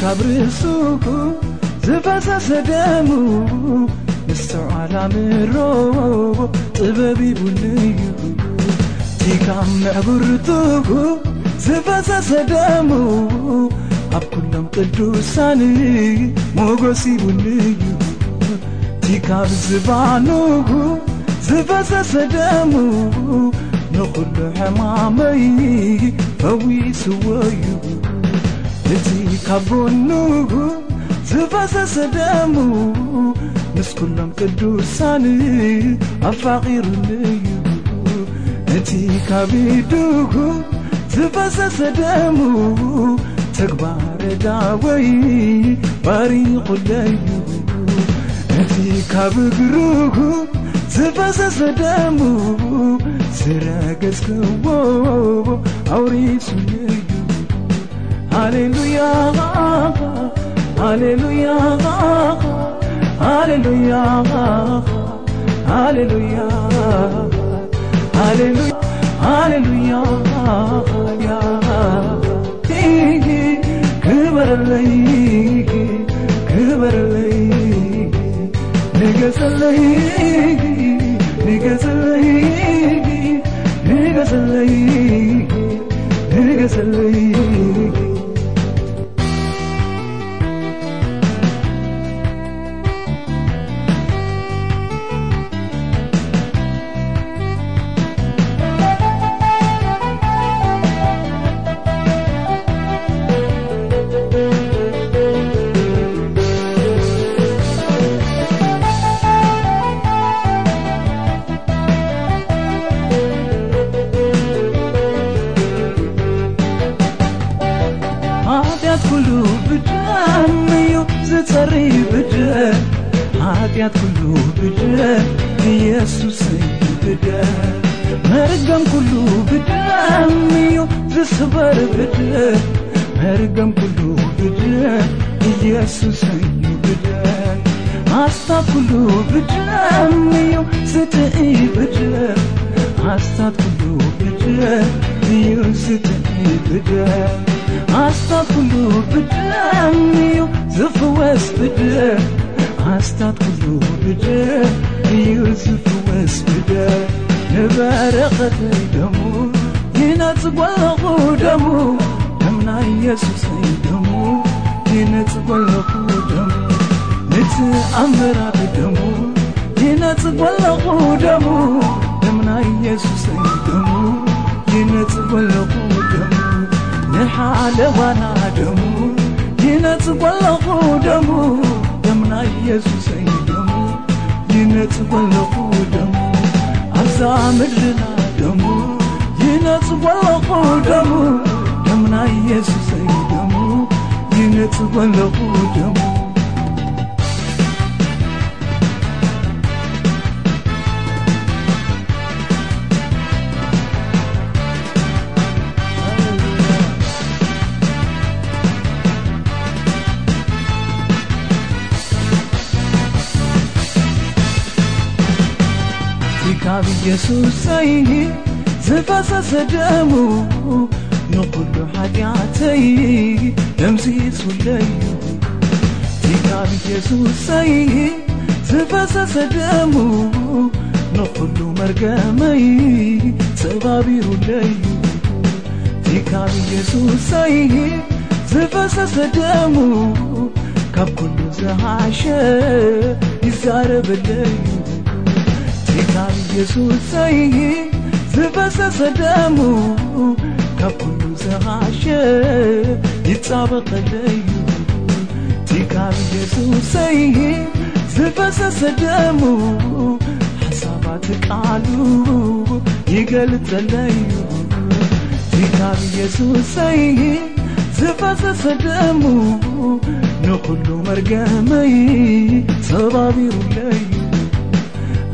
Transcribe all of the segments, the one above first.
ካብ ርእሱ ዝፈሰሰ ደሙ ንስዑ ዓላምሮ ጥበብ ይቡንእዩ እቲ ካብ ምዕቡርቱሁ ዝፈሰሰ ደሙ ኣብ ኵሎም ቅዱሳን ሞጐስ ይቡንእዩ እቲ ካብ ዝፈሰሰ ደሙ ንዅሉ ሕማመይ ፈዊስዎ እዩ እቲ ካብ ጎኑ ዝፈሰሰ ደሙ ምስ ኩሎም ቅዱሳን ኣፋቒሩንዩ እቲ ካብ ኢዱሁ ዝፈሰሰ ደሙ ተግባረ ዳወይ ባሪቑለዩ እቲ ካብ እግሩሁ ዝፈሰሰ ደሙ ዝረገዝክዎ Hallelujah, Hallelujah, Hallelujah, Hallelujah, Hallelujah, Hallelujah. Tegi kıvarlayı, kıvarlayı, ne. ኃጢአት ኩሉ ግደ ኢየሱስን ግደ መርገም ኩሉ ግደ ምዮ ዝስበር ግደ መርገም ኩሉ ግደ ኢየሱስን ግደ ሃሳብ ኩሉ ግደ ምዮ ስትኢ ግደ ሃሳብ ኩሉ ግደ እዩ ስትኢ ግደ ሃሳብ ኩሉ ግደ ምዮ ዝፍወስ ግደ ሓስታት ኩሉ ውድደ እዩ ዝትወስደ ንበረኸተይ ደሙ ይነጽጐኹ ደሙ ደምናይ ኢየሱሰይ ደሙ ይነጽጐኹ ደሙ ንቲ ኣምራት ደሙ ይነጽጐኹ ደሙ ደምናይ ኢየሱሰይ ደሙ ይነጽጐኹ ደሙ ንሓለዋና ደሙ ይነጽጐኹ ደሙ ደምና ኢየሱሰይ ደሙ ይነጽጐለኹ ደሙ ኣብዛ ምድርና ደሙ ይነጽጐለኹ ደሙ ደምና ኢየሱሰይ ደሙ ይነጽጐለኹ ደሙ ካብ ኢየሱሰይ ዝፈሰሰ ደሙ ንኹሉ ሓጢኣተይ ደምሲሱለዩ ካብ ኢየሱሰይ ዝፈሰሰ ደሙ ንኹሉ መርገመይ ሰባቢሩለዩ ካብ ኢየሱሰይ ዝፈሰሰ ደሙ ካብ ኩሉ ዝሃሸ ይዛረበለዩ ኢየሱሰይ ዝፈሰሰ ደሙ ካብ ኩሉ ዝሃሸ ይጻበቐለዩ ካብ ኢየሱሰይ ዝፈሰሰ ደሙ ሓሳባት ቃሉ ይገልጸለዩ ካብ ኢየሱሰይ ዝፈሰሰ ደሙ ንኹሉ መርገመይ ሰባቢሩለዩ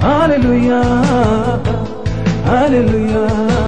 Hallelujah, Hallelujah.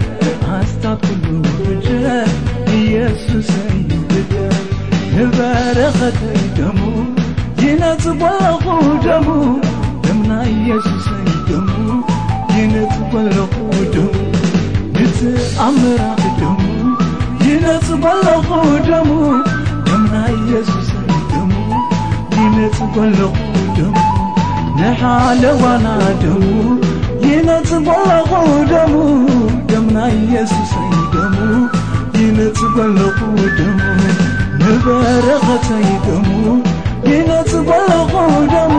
ንበረኸተይ ደሙ ይነጽበለኹ ደሙ ደምና ኢየሱሰይ ደሙ ይነጽበለኹ ደሙ ንትኣምራት ደሙ ይነጽበለኹ ደሙ ደምና ኢየሱሰይ ደሙ ይነጽበለኹ ደሙ ንሓለዋና ደሙ ይነጽበለኹ ደሙ ደምና ኢየሱሰይ ደሙ ይነጽበለኹ ደሙ በበረኸት አይደሙ ይነት በለኹ ደሙ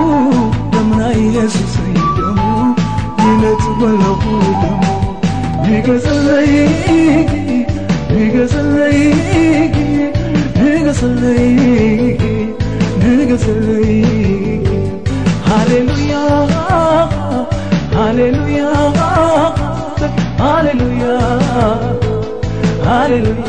ደምና ኢየሱስ አይደሙ ይነት በለኹ ደሙ ይገጸለይ ይገጸለይ ንገጸለይ ንገጸለይ ሃሌሉያ ሃሌሉያ ሃሌሉያ ሃሌሉያ።